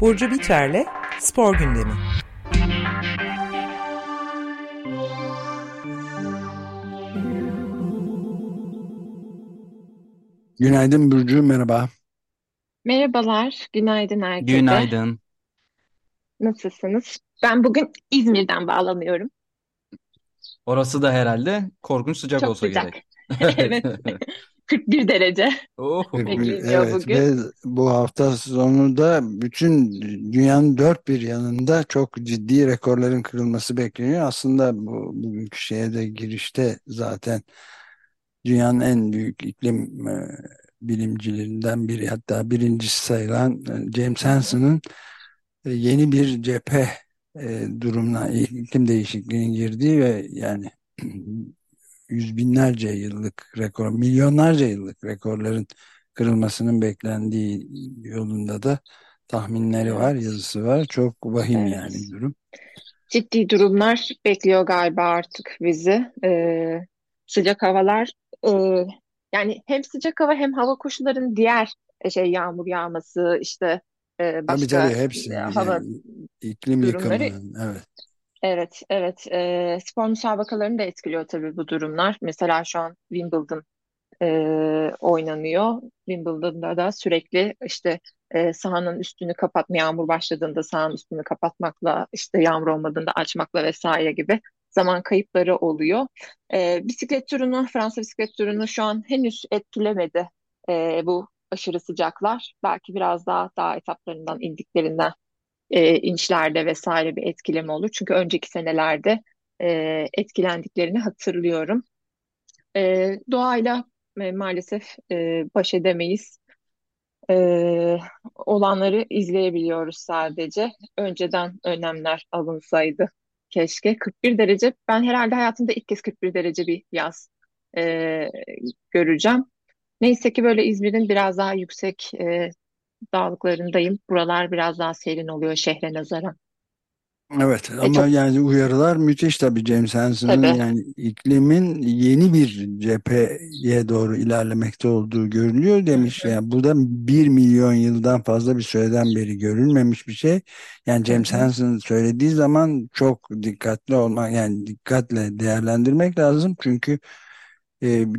Burcu Biterle Spor Gündemi. Günaydın Burcu, merhaba. Merhabalar, günaydın herkese. Günaydın. Nasılsınız? Ben bugün İzmir'den bağlanıyorum. Orası da herhalde korkunç sıcak Çok olsa sıcak. gerek. Evet, 41 derece Oh. bekleniyor Evet bugün. ve bu hafta sonu da bütün dünyanın dört bir yanında çok ciddi rekorların kırılması bekleniyor. Aslında bu bugünkü şeye de girişte zaten dünyanın en büyük iklim e, bilimcilerinden biri hatta birincisi sayılan e, James Hansen'ın e, yeni bir cephe e, durumuna iklim değişikliğinin girdiği ve yani yüz binlerce yıllık rekor, milyonlarca yıllık rekorların kırılmasının beklendiği yolunda da tahminleri var, yazısı var. Çok vahim yani evet. durum. Ciddi durumlar bekliyor galiba artık bizi. Ee, sıcak havalar, e, yani hem sıcak hava hem hava koşullarının diğer e, şey yağmur yağması, işte e, Tabii başka tabii hepsi e, hava yani iklim durumları yıkımının evet. Evet, evet. Ee, spor müsabakalarını da etkiliyor tabii bu durumlar. Mesela şu an Wimbledon e, oynanıyor. Wimbledon'da da sürekli işte e, sahanın üstünü kapatma, yağmur başladığında sahanın üstünü kapatmakla, işte yağmur olmadığında açmakla vesaire gibi zaman kayıpları oluyor. E, bisiklet turunu, Fransa bisiklet turunu şu an henüz etkilemedi e, bu aşırı sıcaklar. Belki biraz daha dağ etaplarından indiklerinden e, inçlerde vesaire bir etkileme olur. Çünkü önceki senelerde e, etkilendiklerini hatırlıyorum. E, doğayla e, maalesef e, baş edemeyiz. E, olanları izleyebiliyoruz sadece. Önceden önlemler alınsaydı keşke. 41 derece. Ben herhalde hayatımda ilk kez 41 derece bir yaz e, göreceğim. Neyse ki böyle İzmir'in biraz daha yüksek e, dağlıklarındayım. Buralar biraz daha serin oluyor şehre nazaran. Evet E ama çok yani uyarılar müthiş tabii James Hansen'ın tabii. yani iklimin yeni bir cepheye doğru ilerlemekte olduğu görülüyor Hı demiş. hı. Yani bu da bir milyon yıldan fazla bir süreden beri görülmemiş bir şey. Yani Hı James hı. Hansen söylediği zaman çok dikkatli olmak yani dikkatle değerlendirmek lazım. Çünkü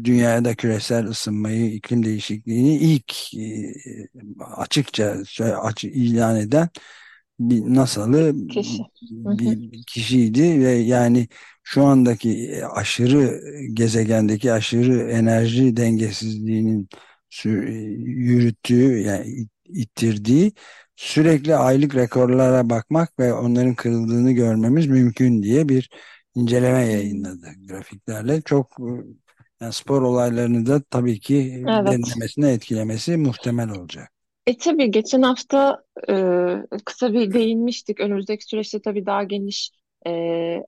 dünyada küresel ısınmayı, iklim değişikliğini ilk e, açıkça ilan eden bir NASA'lı Kişi. Bir kişiydi ve yani şu andaki aşırı gezegendeki aşırı enerji dengesizliğinin sü- yürüttüğü yani it- ittirdiği sürekli aylık rekorlara bakmak ve onların kırıldığını görmemiz mümkün diye bir inceleme yayınladı grafiklerle. Çok e, yani spor olaylarını da tabii ki Evet. derinlemesine etkilemesi muhtemel olacak. E tabii geçen hafta e, kısa bir değinmiştik. Önümüzdeki süreçte tabii daha geniş e,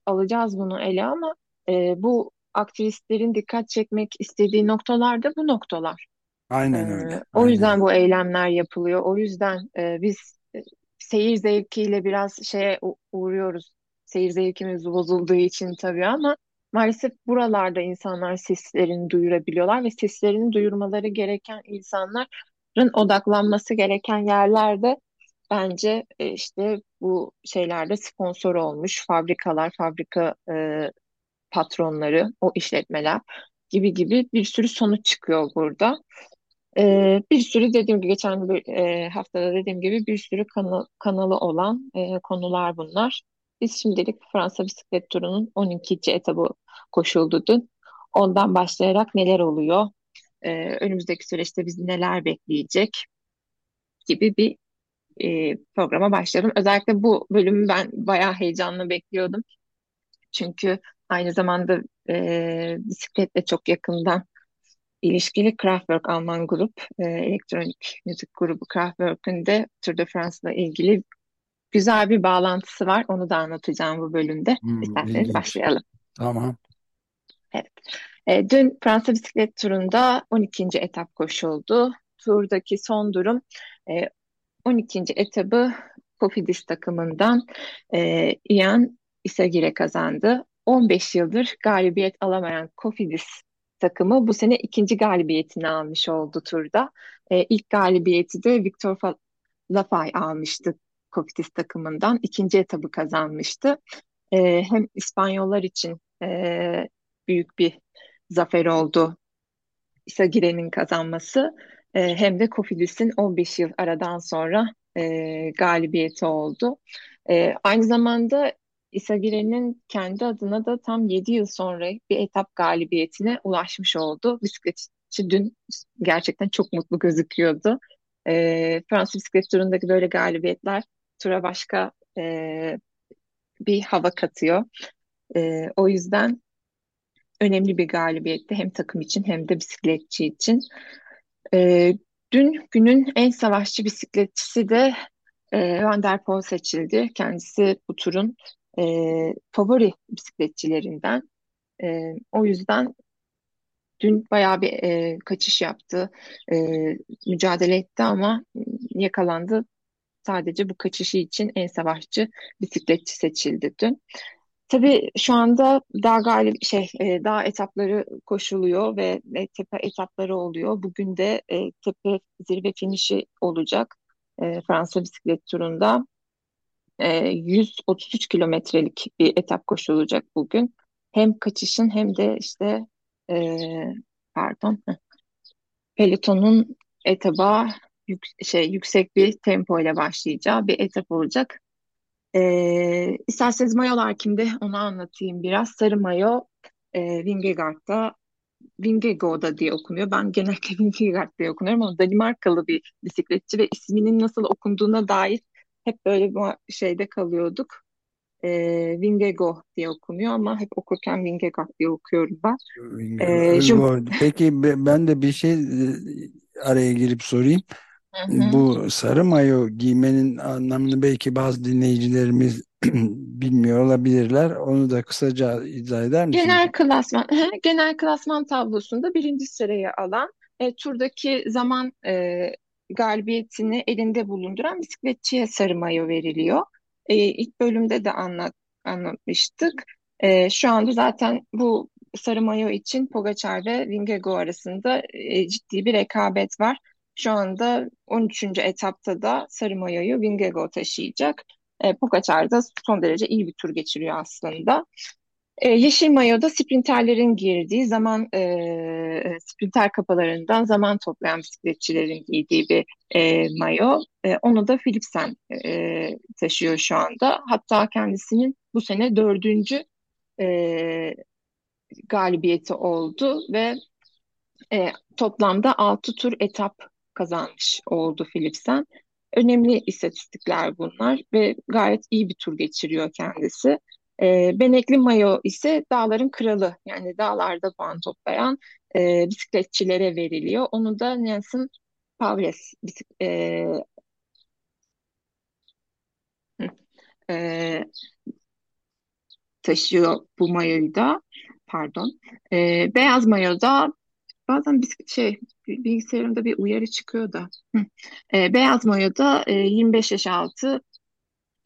alacağız bunu ele ama e, bu aktivistlerin dikkat çekmek istediği noktalar da bu noktalar. Aynen E, öyle. o Aynen yüzden bu eylemler yapılıyor. O yüzden e, biz e, seyir zevkiyle biraz şeye uğruyoruz. Seyir zevkimiz bozulduğu için tabii ama maalesef buralarda insanlar seslerini duyurabiliyorlar ve seslerini duyurmaları gereken insanların odaklanması gereken yerlerde bence e, işte bu şeylerde sponsor olmuş fabrikalar, fabrika e, patronları, o işletmeler gibi gibi bir sürü sonuç çıkıyor burada. Ee, bir sürü dediğim gibi geçen bir, e, haftada dediğim gibi bir sürü kanal, kanalı olan e, konular bunlar. Biz şimdilik Fransa bisiklet turunun 12. etabı koşuldu dün. Ondan başlayarak neler oluyor? Ee, önümüzdeki süreçte bizi neler bekleyecek gibi bir e, programa başladım. Özellikle bu bölümü ben bayağı heyecanla bekliyordum. Çünkü aynı zamanda e, bisikletle çok yakından ilişkili Kraftwerk Alman grup, e, elektronik müzik grubu Kraftwerk'ün de Tour de France'la ilgili güzel bir bağlantısı var. Onu da anlatacağım bu bölümde. Hmm, İsterseniz ilginç. başlayalım. Tamam. Evet. E, dün Fransa bisiklet turunda 12. etap koşuldu. Turdaki son durum e, 12. etabı Cofidis takımından e, Ian Isagire kazandı. 15 yıldır galibiyet alamayan Cofidis takımı bu sene ikinci galibiyetini almış oldu turda. E, ilk galibiyeti de Victor Lafay almıştı Cofidis takımından. İkinci etabı kazanmıştı. E, hem İspanyollar için e, büyük bir zafer oldu Isagire'nin kazanması e, hem de Cofidis'in 15 yıl aradan sonra e, galibiyeti oldu. E, aynı zamanda Isagire'nin kendi adına da tam 7 yıl sonra bir etap galibiyetine ulaşmış oldu. Bisikletçi dün gerçekten çok mutlu gözüküyordu. E, Fransız bisiklet turundaki böyle galibiyetler tura başka e, bir hava katıyor. E, o yüzden önemli bir galibiyetti hem takım için hem de bisikletçi için. E, dün günün en savaşçı bisikletçisi de e, Van der Poel seçildi. Kendisi bu turun e, favori bisikletçilerinden. E, o yüzden dün bayağı bir e, kaçış yaptı, e, mücadele etti ama yakalandı. Sadece bu kaçışı için en savaşçı bisikletçi seçildi dün. Tabii şu anda dağ galip şey e, dağ etapları koşuluyor ve e, tepe etapları oluyor. Bugün de e, tepe zirve finişi olacak e, Fransa bisiklet turunda. E, 133 kilometrelik bir etap koşulacak bugün. Hem kaçışın hem de işte e, pardon pelotonun etaba yük, şey yüksek bir tempo ile başlayacağı bir etap olacak. E, isterseniz mayolar kimde onu anlatayım biraz. Sarı mayo e, Vingegaard'da Vingegaard'da diye okunuyor. Ben genellikle Vingegaard diye okunuyorum ama Danimarkalı bir bisikletçi ve isminin nasıl okunduğuna dair hep böyle bir şeyde kalıyorduk. E, Vingego diye okunuyor ama hep okurken Vingegaard diye okuyorum ben. E, Peki ben de bir şey e, araya girip sorayım. Hı hı. Bu sarı mayo giymenin anlamını belki bazı dinleyicilerimiz bilmiyor olabilirler. Onu da kısaca izah eder misin? Genel klasman, genel klasman tablosunda birinci sırayı alan e, turdaki zaman e, galibiyetini elinde bulunduran bisikletçiye sarı mayo veriliyor. E, ilk bölümde de anlat, anlatmıştık. E, şu anda zaten bu sarı mayo için Pogacar ve Vingego arasında e, ciddi bir rekabet var. Şu anda 13. etapta da sarı mayoyu Vingego taşıyacak. E, Pogacar da son derece iyi bir tur geçiriyor aslında. E, yeşil mayoda sprinterlerin girdiği zaman e, sprinter kapalarından zaman toplayan bisikletçilerin giydiği bir e, mayo. E, onu da Philipsen e, taşıyor şu anda. Hatta kendisinin bu sene dördüncü e, galibiyeti oldu ve e, toplamda altı tur etap kazanmış oldu Philipsen. Önemli istatistikler bunlar ve gayet iyi bir tur geçiriyor kendisi. E, Benekli Mayo ise dağların kralı yani dağlarda puan toplayan e, bisikletçilere veriliyor. Onu da Nelson Pavles e, e, taşıyor bu mayoyu da pardon. E, beyaz mayoda bazen bir şey bilgisayarımda bir uyarı çıkıyor da. E, beyaz mayoda e, 25 yaş altı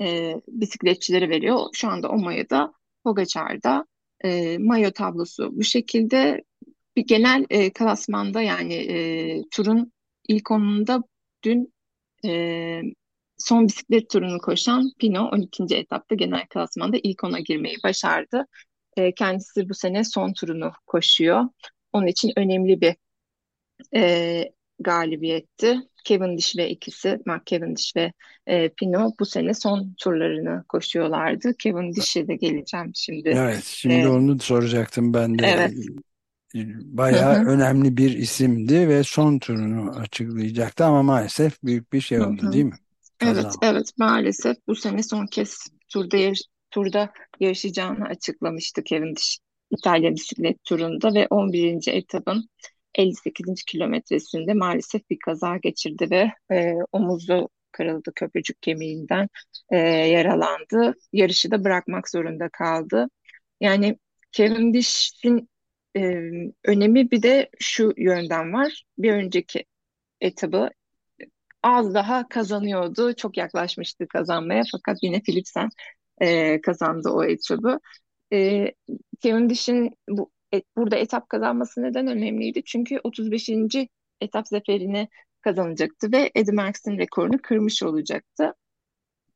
e, bisikletçilere veriyor. Şu anda o mayoda Pogacar'da e, mayo tablosu bu şekilde bir genel e, klasmanda yani e, turun ilk onunda dün e, son bisiklet turunu koşan Pino 12. etapta genel klasmanda ilk ona girmeyi başardı. E, kendisi bu sene son turunu koşuyor. Onun için önemli bir e, galibiyetti. Cavendish ve ikisi, Mark Cavendish ve e, Pino bu sene son turlarını koşuyorlardı. Cavendish'e de geleceğim şimdi. Evet, şimdi ee, onu soracaktım ben de. Evet. Bayağı Hı-hı. önemli bir isimdi ve son turunu açıklayacaktı ama maalesef büyük bir şey oldu Hı-hı. değil mi? Kazan. Evet, evet maalesef bu sene son kez turda yarış, turda yarışacağını açıklamıştı Cavendish İtalya bisiklet turunda ve 11. etapın 58. kilometresinde maalesef bir kaza geçirdi ve e, omuzu kırıldı köprücük kemiğinden e, yaralandı. Yarışı da bırakmak zorunda kaldı. Yani Cavendish'in e, önemi bir de şu yönden var. Bir önceki etabı az daha kazanıyordu. Çok yaklaşmıştı kazanmaya fakat yine Philipsen e, kazandı o etabı. E, Cavendish'in bu, e, burada etap kazanması neden önemliydi? Çünkü 35. etap zaferini kazanacaktı ve Eddie Merckx'in rekorunu kırmış olacaktı.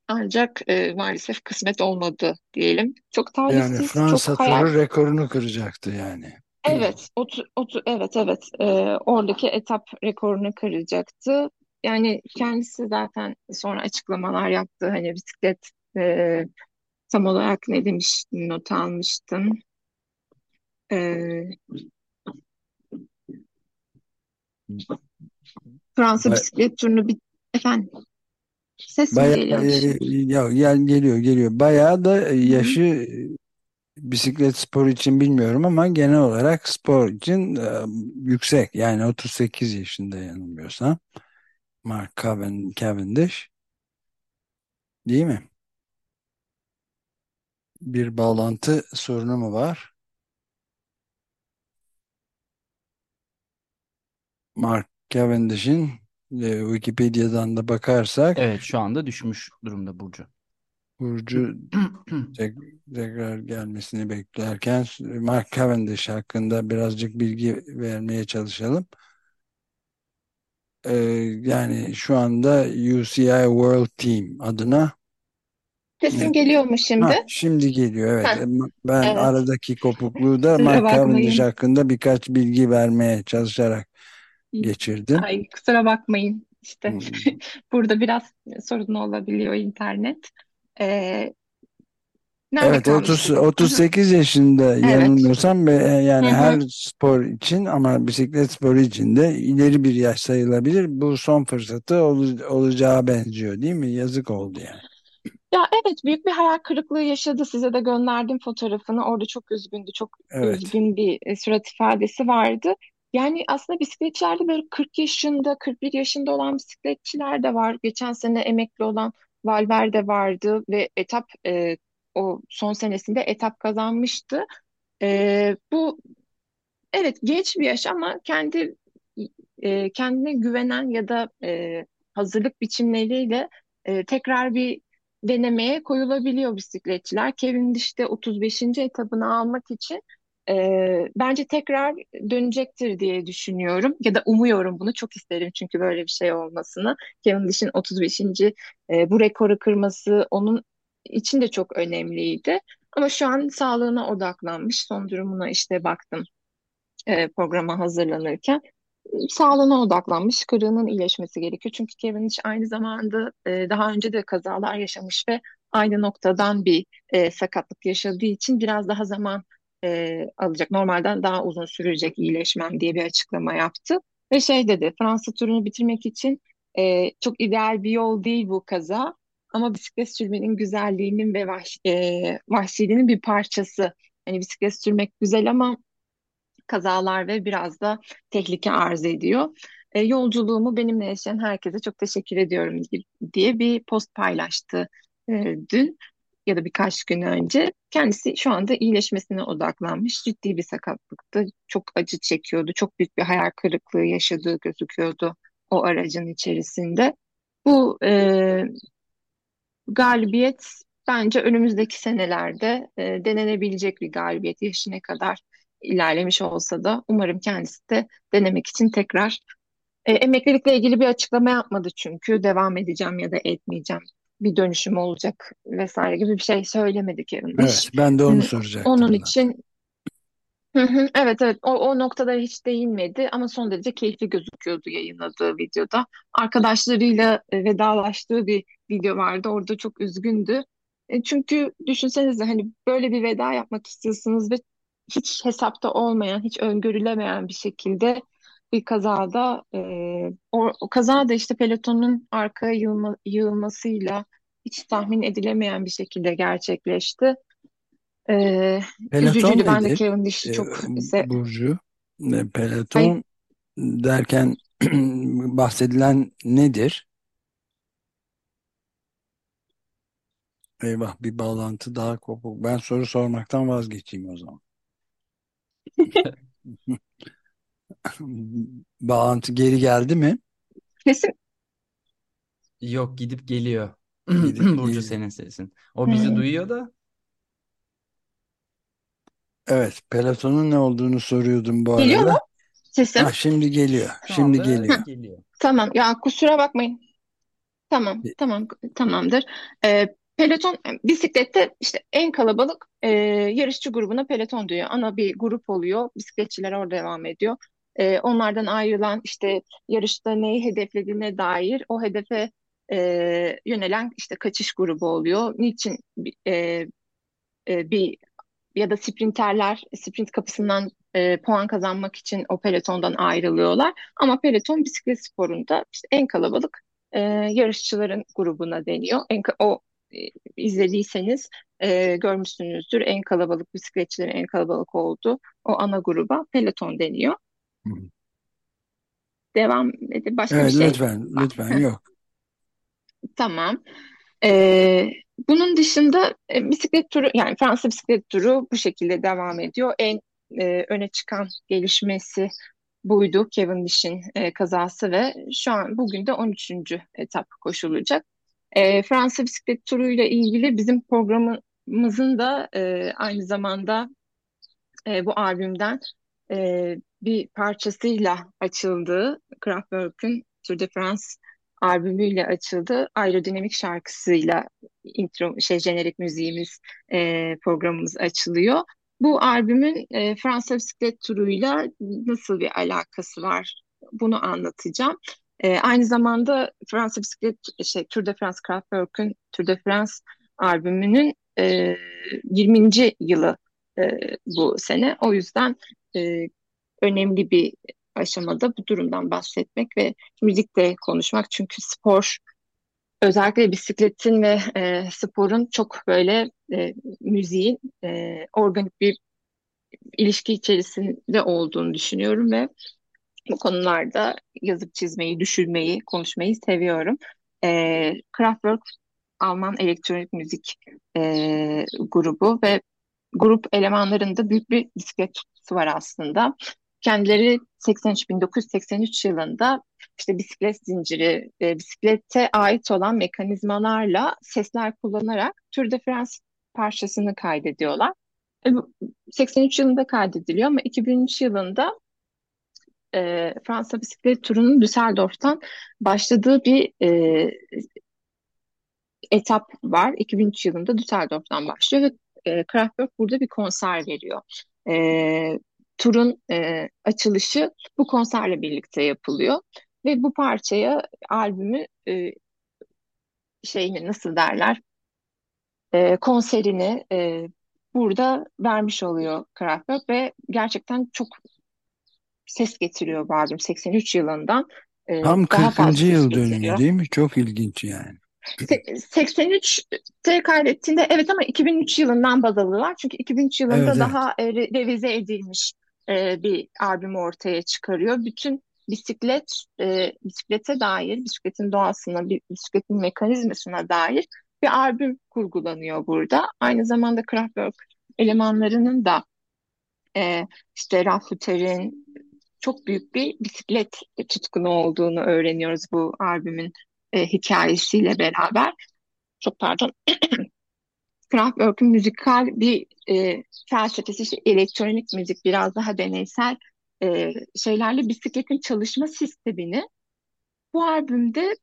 Ancak e, maalesef kısmet olmadı diyelim. Çok Yani talihsiz, Fransa çok hayal. turu rekorunu kıracaktı yani. Evet, otu, otu, evet, evet. E, oradaki etap rekorunu kıracaktı. Yani kendisi zaten sonra açıklamalar yaptı. Hani bisiklet e, tam olarak ne demiştim, not almıştım. E, Fransa Ba- bisiklet turunu bir efendim ses mi Bayağı geliyormuş? e, ya gel geliyor geliyor. Bayağı da yaşı bisiklet spor için bilmiyorum ama genel olarak spor için e, yüksek. Yani 38 yaşında yanılmıyorsam. Mark Caven- Cavendish değil mi? Bir bağlantı sorunu mu var? Mark Cavendish'in e, Wikipedia'dan da bakarsak Evet şu anda düşmüş durumda Burcu. Burcu tek- tekrar gelmesini beklerken Mark Cavendish hakkında birazcık bilgi vermeye çalışalım. Ee, yani şu anda UCI World Team adına Sesim Evet. geliyor mu ha, şimdi? şimdi geliyor evet. Heh, Ben evet. aradaki kopukluğu da Mark Cavendish hakkında birkaç bilgi vermeye çalışarak geçirdim. Ay kusura bakmayın. İşte Hmm. burada biraz sorun olabiliyor internet. Ee, nerede Evet 30 kalmıştık? Aha, 38 yaşında Evet. yanılmıyorsam e, yani Hı hı. her spor için ama bisiklet sporu için de ileri bir yaş sayılabilir. Bu son fırsatı ol- olacağı benziyor değil mi? Yazık oldu yani. Ya evet büyük bir hayal kırıklığı yaşadı. Size de gönderdim fotoğrafını. Orada çok üzgündü. Çok Evet. üzgün bir e, surat ifadesi vardı. Yani aslında bisikletçilerde böyle 40 yaşında, 41 yaşında olan bisikletçiler de var. Geçen sene emekli olan Valverde vardı ve etap e, o son senesinde etap kazanmıştı. E, bu evet genç bir yaş ama kendi e, kendine güvenen ya da e, hazırlık biçimleriyle e, tekrar bir denemeye koyulabiliyor bisikletçiler. Cavendish de 35. etabını almak için e, bence tekrar dönecektir diye düşünüyorum ya da umuyorum bunu çok isterim çünkü böyle bir şey olmasını. Cavendish'in 35. e, bu rekoru kırması onun için de çok önemliydi. Ama şu an sağlığına odaklanmış. Son durumuna işte baktım e, programa hazırlanırken sağlığına odaklanmış, kırığının iyileşmesi gerekiyor. Çünkü Cavendish aynı zamanda e, daha önce de kazalar yaşamış ve aynı noktadan bir e, sakatlık yaşadığı için biraz daha zaman e, alacak. Normalden daha uzun sürecek iyileşmem diye bir açıklama yaptı. Ve şey dedi, Fransa turunu bitirmek için e, çok ideal bir yol değil bu kaza. Ama bisiklet sürmenin güzelliğinin ve vahş, e, vahşiliğinin bir parçası. Hani bisiklet sürmek güzel ama kazalar ve biraz da tehlike arz ediyor. E, yolculuğumu benimle yaşayan herkese çok teşekkür ediyorum diye bir post paylaştı e, dün ya da birkaç gün önce. Kendisi şu anda iyileşmesine odaklanmış. Ciddi bir sakatlıktı. Çok acı çekiyordu. Çok büyük bir hayal kırıklığı yaşadığı gözüküyordu o aracın içerisinde. Bu e, galibiyet bence önümüzdeki senelerde e, denenebilecek bir galibiyet. Yaşı ne kadar ilerlemiş olsa da umarım kendisi de denemek için tekrar e, emeklilikle ilgili bir açıklama yapmadı çünkü devam edeceğim ya da etmeyeceğim bir dönüşüm olacak vesaire gibi bir şey söylemedi Cavendish. Evet, ben de onu soracaktım Onun zaten. için Evet evet o, o noktalara hiç değinmedi ama son derece keyifli gözüküyordu yayınladığı videoda. Arkadaşlarıyla e, vedalaştığı bir video vardı. Orada çok üzgündü. E, çünkü düşünsenize hani böyle bir veda yapmak istiyorsunuz ve hiç hesapta olmayan, hiç öngörülemeyen bir şekilde bir kazada e, o, o kaza da işte pelotonun arkaya yığılma, yığılmasıyla hiç tahmin edilemeyen bir şekilde gerçekleşti. E, Peloton üzücüydü. Ben de? Cavendish'i E, çok se Burcu, E, peloton derken bahsedilen nedir? Eyvah bir bağlantı daha kopuk. Ben soru sormaktan vazgeçeyim o zaman. Bağlantı geri geldi mi? kesin Yok gidip geliyor. Gidip Burcu geliyor. senin sesin. O bizi Hmm. duyuyor da Evet, Peloton'un ne olduğunu soruyordum bu Geliyor mu arada. sesim? Ha, şimdi geliyor. Şu Şimdi anda geliyor. geliyor. Tamam. Ya kusura bakmayın. Tamam, tamam, tamamdır. Ee, peloton e, bisiklette işte en kalabalık e, yarışçı grubuna peloton diyor. Ana bir grup oluyor. Bisikletçiler orada devam ediyor. Ee, onlardan ayrılan işte yarışta neyi hedeflediğine dair o hedefe e, yönelen işte kaçış grubu oluyor. Niçin e, e, bir ya da sprinterler sprint kapısından e, puan kazanmak için o pelotondan ayrılıyorlar. Ama peloton bisiklet sporunda işte en kalabalık e, yarışçıların grubuna deniyor. En, o e, izlediyseniz e, görmüşsünüzdür. En kalabalık bisikletçilerin en kalabalık olduğu o ana gruba peloton deniyor. Hı. Devam edip başka bir Evet, şey lütfen, var. lütfen yok. Tamam. Ee, bunun dışında e, bisiklet turu yani Fransa bisiklet turu bu şekilde devam ediyor. En e, öne çıkan gelişmesi buydu Cavendish'in e, kazası ve şu an bugün de 13. etap koşulacak. E, Fransa bisiklet turuyla ilgili bizim programımızın da e, aynı zamanda e, bu albümden e, bir parçasıyla açıldığı Kraftwerk'ün Tour de France albümüyle açıldı. Aerodinamik şarkısıyla intro şey jenerik müziğimiz e, programımız açılıyor. Bu albümün e, Fransa bisiklet turuyla nasıl bir alakası var? Bunu anlatacağım. E, aynı zamanda Fransa bisiklet şey Tour de France Kraftwerk'ün Tour de France albümünün e, 20. yılı e, bu sene. O yüzden e, önemli bir aşamada bu durumdan bahsetmek ve müzikte konuşmak. Çünkü spor özellikle bisikletin ve e, sporun çok böyle e, müziğin e, organik bir ilişki içerisinde olduğunu düşünüyorum ve bu konularda yazıp çizmeyi, düşünmeyi, konuşmayı seviyorum. E, Kraftwerk Alman elektronik müzik e, grubu ve grup elemanlarında büyük bir bisiklet tutkusu var aslında. Kendileri 83 1983 yılında işte bisiklet zinciri, e, bisiklete ait olan mekanizmalarla sesler kullanarak Tour de France parçasını kaydediyorlar. E, 83 yılında kaydediliyor ama 2003 yılında e, Fransa bisiklet turunun Düsseldorf'tan başladığı bir e, etap var. 2003 yılında Düsseldorf'tan başlıyor ve e, Kraftwerk burada bir konser veriyor. E, turun e, açılışı bu konserle birlikte yapılıyor ve bu parçaya albümü e, şeyini nasıl derler e, konserini e, burada vermiş oluyor Kraftwerk ve gerçekten çok ses getiriyor albüm 83 yılından e, Tam daha 40. fazla yıl dönümü getiriyor. değil mi? Çok ilginç yani. 83'te kaydettiğinde evet ama 2003 yılından baz alıyorlar. Çünkü 2003 yılında Evet, evet. daha re- revize edilmiş e, bir albüm ortaya çıkarıyor. Bütün bisiklet, e, bisiklete dair, bisikletin doğasına, bisikletin mekanizmasına dair bir albüm kurgulanıyor burada. Aynı zamanda Kraftwerk elemanlarının da e, işte Raffuter'in çok büyük bir bisiklet tutkunu olduğunu öğreniyoruz bu albümün e, hikayesiyle beraber. Çok pardon. Kraftwerk'ün müzikal bir e, felsefesi, işte elektronik müzik, biraz daha deneysel e, şeylerle bisikletin çalışma sistemini bu albümde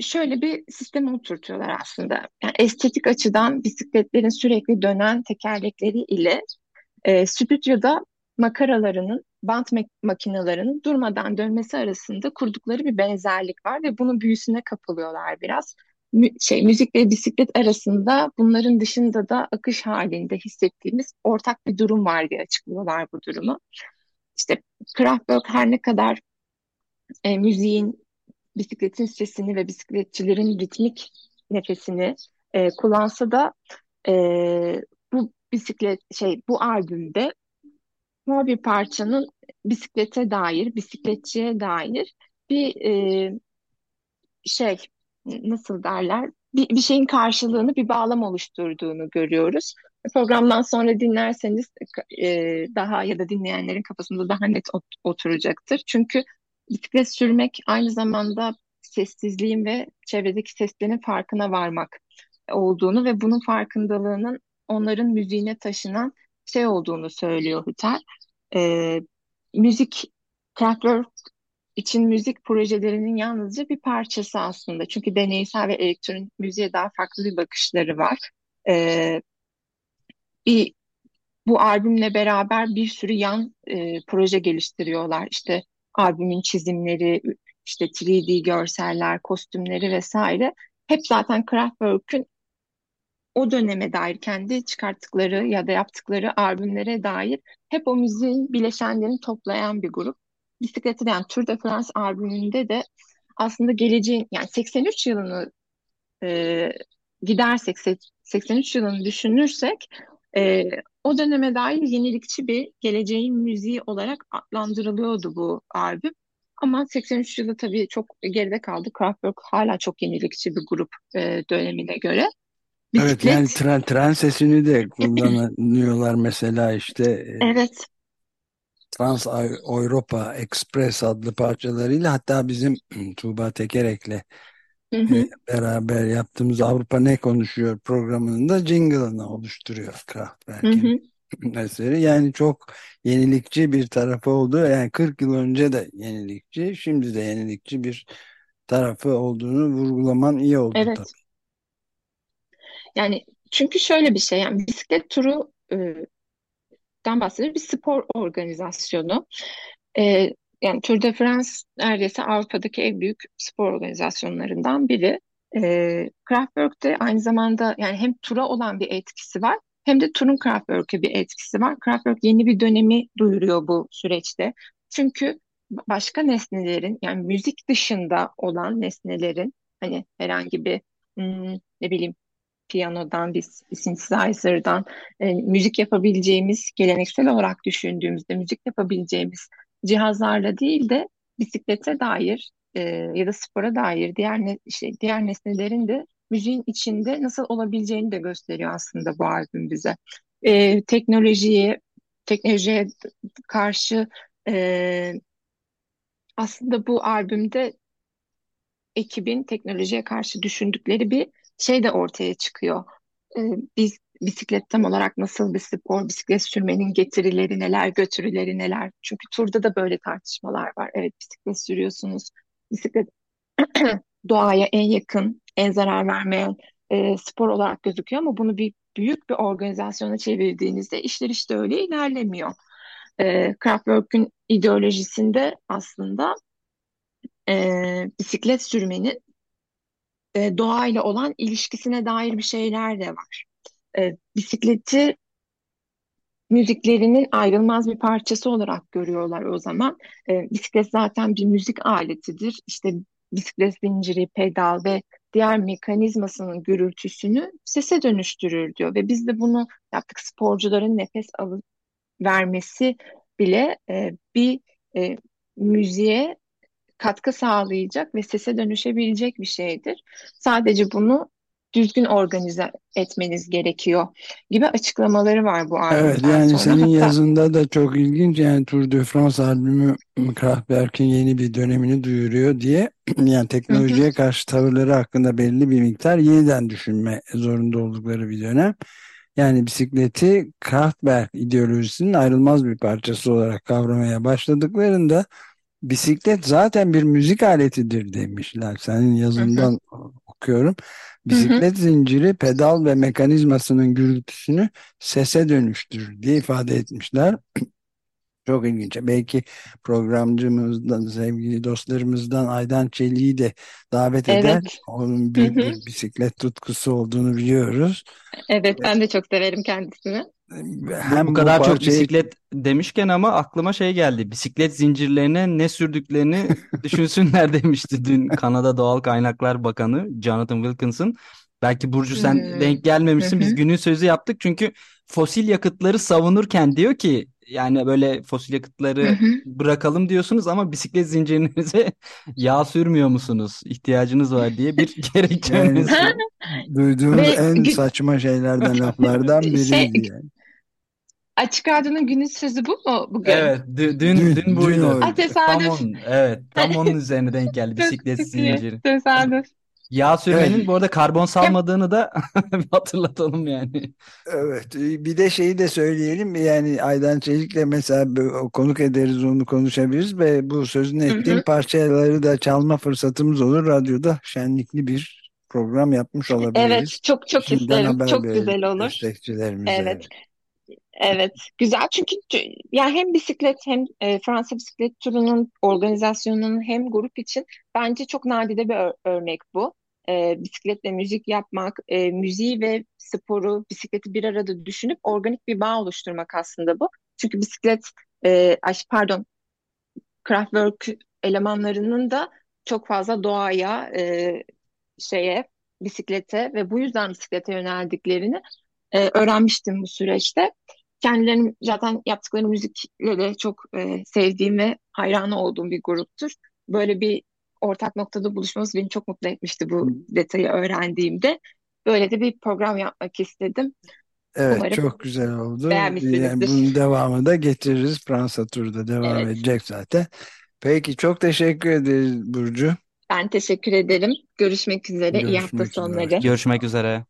şöyle bir sisteme oturtuyorlar aslında. Yani estetik açıdan bisikletlerin sürekli dönen tekerlekleri ile e, stüdyoda makaralarının, bant mak- makinelerinin durmadan dönmesi arasında kurdukları bir benzerlik var ve bunun büyüsüne kapılıyorlar biraz. Mü- şey, müzik ve bisiklet arasında bunların dışında da akış halinde hissettiğimiz ortak bir durum var diye açıklıyorlar bu durumu. İşte Kraftwerk her ne kadar e, müziğin, bisikletin sesini ve bisikletçilerin ritmik nefesini e, kullansa da e, bu bisiklet şey bu albümde her bir parçanın bisiklete dair, bisikletçiye dair bir e, şey nasıl derler bir, bir şeyin karşılığını bir bağlam oluşturduğunu görüyoruz. Programdan sonra dinlerseniz e, daha ya da dinleyenlerin kafasında daha net ot- oturacaktır. Çünkü bisiklet sürmek aynı zamanda sessizliğin ve çevredeki seslerin farkına varmak olduğunu ve bunun farkındalığının onların müziğine taşınan şey olduğunu söylüyor Hüter. E, müzik Kraftwerk için müzik projelerinin yalnızca bir parçası aslında. Çünkü deneysel ve elektronik müziğe daha farklı bir bakışları var. E, bir bu albümle beraber bir sürü yan e, proje geliştiriyorlar. İşte albümün çizimleri, işte 3D görseller, kostümleri vesaire. Hep zaten Kraftwerk'ün o döneme dair kendi çıkarttıkları ya da yaptıkları albümlere dair hep o müziğin bileşenlerini toplayan bir grup. Bisikleti yani Tour de France albümünde de aslında geleceğin yani 83 yılını e, gidersek 83 yılını düşünürsek e, o döneme dair yenilikçi bir geleceğin müziği olarak adlandırılıyordu bu albüm. Ama 83 yılı tabii çok geride kaldı. Kraftwerk hala çok yenilikçi bir grup e, dönemine göre. Evet yani tren, tren sesini de kullanıyorlar mesela işte. E, evet. Trans Europa Express adlı parçalarıyla hatta bizim Tuğba Tekerek'le hı hı. E, beraber yaptığımız Avrupa Ne Konuşuyor programının da jingle'ını oluşturuyor Kraftwerk'in eseri. Yani çok yenilikçi bir tarafı oldu. Yani 40 yıl önce de yenilikçi, şimdi de yenilikçi bir tarafı olduğunu vurgulaman iyi oldu evet. tabii. Yani çünkü şöyle bir şey yani bisiklet turu e, dan bahsediyoruz. Bir spor organizasyonu. E, yani Tour de France neredeyse Avrupa'daki en büyük spor organizasyonlarından biri. E, Kraftwerk'te aynı zamanda yani hem tura olan bir etkisi var hem de turun Kraftwerk'e bir etkisi var. Kraftwerk yeni bir dönemi duyuruyor bu süreçte. Çünkü başka nesnelerin yani müzik dışında olan nesnelerin hani herhangi bir hmm, ne bileyim piyanodan, bir synthesizer'dan e, müzik yapabileceğimiz, geleneksel olarak düşündüğümüzde müzik yapabileceğimiz cihazlarla değil de bisiklete dair e, ya da spora dair diğer ne, işte diğer nesnelerin de müziğin içinde nasıl olabileceğini de gösteriyor aslında bu albüm bize. E, teknolojiye teknolojiye karşı e, aslında bu albümde ekibin teknolojiye karşı düşündükleri bir şey de ortaya çıkıyor. Ee, biz bisiklet tam olarak nasıl bir spor, bisiklet sürmenin getirileri neler, götürüleri neler. Çünkü turda da böyle tartışmalar var. Evet bisiklet sürüyorsunuz. Bisiklet doğaya en yakın, en zarar vermeyen e, spor olarak gözüküyor ama bunu bir büyük bir organizasyona çevirdiğinizde işler işte öyle ilerlemiyor. E, Kraftwerk'ün ideolojisinde aslında e, bisiklet sürmenin e, doğayla olan ilişkisine dair bir şeyler de var. E, bisikleti müziklerinin ayrılmaz bir parçası olarak görüyorlar o zaman. E, bisiklet zaten bir müzik aletidir. İşte bisiklet zinciri, pedal ve diğer mekanizmasının gürültüsünü sese dönüştürür diyor. Ve biz de bunu yaptık sporcuların nefes alıp vermesi bile e, bir e, müziğe katkı sağlayacak ve sese dönüşebilecek bir şeydir. Sadece bunu düzgün organize etmeniz gerekiyor gibi açıklamaları var bu albümden Evet yani sonra. senin Hatta, yazında da çok ilginç yani Tour de France albümü Kraftwerk'in yeni bir dönemini duyuruyor diye yani teknolojiye hı hı. karşı tavırları hakkında belli bir miktar yeniden düşünme zorunda oldukları bir dönem. Yani bisikleti Kraftwerk ideolojisinin ayrılmaz bir parçası olarak kavramaya başladıklarında bisiklet zaten bir müzik aletidir demişler. Senin yazından hı hı. okuyorum. Bisiklet hı hı. zinciri pedal ve mekanizmasının gürültüsünü sese dönüştürür diye ifade etmişler. Çok ilginç. Belki programcımızdan, sevgili dostlarımızdan Aydan Çelik'i de davet eder. Evet. Onun büyük bir bisiklet tutkusu olduğunu biliyoruz. Evet, ben de çok severim kendisini. Hem bu kadar bu parçayı... çok bisiklet demişken ama aklıma şey geldi. Bisiklet zincirlerine ne sürdüklerini düşünsünler demişti dün Kanada Doğal Kaynaklar Bakanı Jonathan Wilkinson. Belki Burcu sen hmm. denk gelmemişsin. Biz günün sözü yaptık çünkü fosil yakıtları savunurken diyor ki yani böyle fosil yakıtları bırakalım diyorsunuz ama bisiklet zincirinize yağ sürmüyor musunuz? İhtiyacınız var diye bir gerekçeniz yani, Duyduğumuz en saçma şeylerden laflardan biriydi şey, yani. Açık Radyo'nun günün sözü bu mu bugün? Evet, dün dün, dün buydu. Dün tam onun, evet, tam onun üzerine denk geldi bisiklet zinciri. Tesadüf. Yağ sürmenin Evet. bu arada karbon salmadığını da hatırlatalım yani. Evet, bir de şeyi de söyleyelim yani Aydan Çelik'le mesela konuk ederiz onu konuşabiliriz ve bu sözünü ettiğim parçaları da çalma fırsatımız olur radyoda şenlikli bir program yapmış Evet, olabiliriz. çok çok Şimdiden isterim. Çok verelim güzel olur. destekçilerimize. Evet. Evet, güzel çünkü yani hem bisiklet hem e, Fransa bisiklet turunun organizasyonunun hem grup için bence çok nadide bir ör- örnek bu. E, bisikletle müzik yapmak, e, müziği ve sporu, bisikleti bir arada düşünüp organik bir bağ oluşturmak aslında bu. Çünkü bisiklet, e, ay, pardon, Kraftwerk elemanlarının da çok fazla doğaya, e, şeye, bisiklete ve bu yüzden bisiklete yöneldiklerini e, öğrenmiştim bu süreçte. Kendilerinin zaten yaptıkları müzikle de çok e, sevdiğim ve hayranı olduğum bir gruptur. Böyle bir ortak noktada buluşmamız beni çok mutlu etmişti bu detayı öğrendiğimde. Böyle de bir program yapmak istedim. Evet Umarım çok güzel oldu. Yani bunun devamı da getiririz. Fransa turu da devam Evet, edecek zaten. Peki çok teşekkür ederiz Burcu. ben teşekkür ederim. Görüşmek üzere. İyi hafta Görüşmek üzere. sonları. Görüşmek üzere.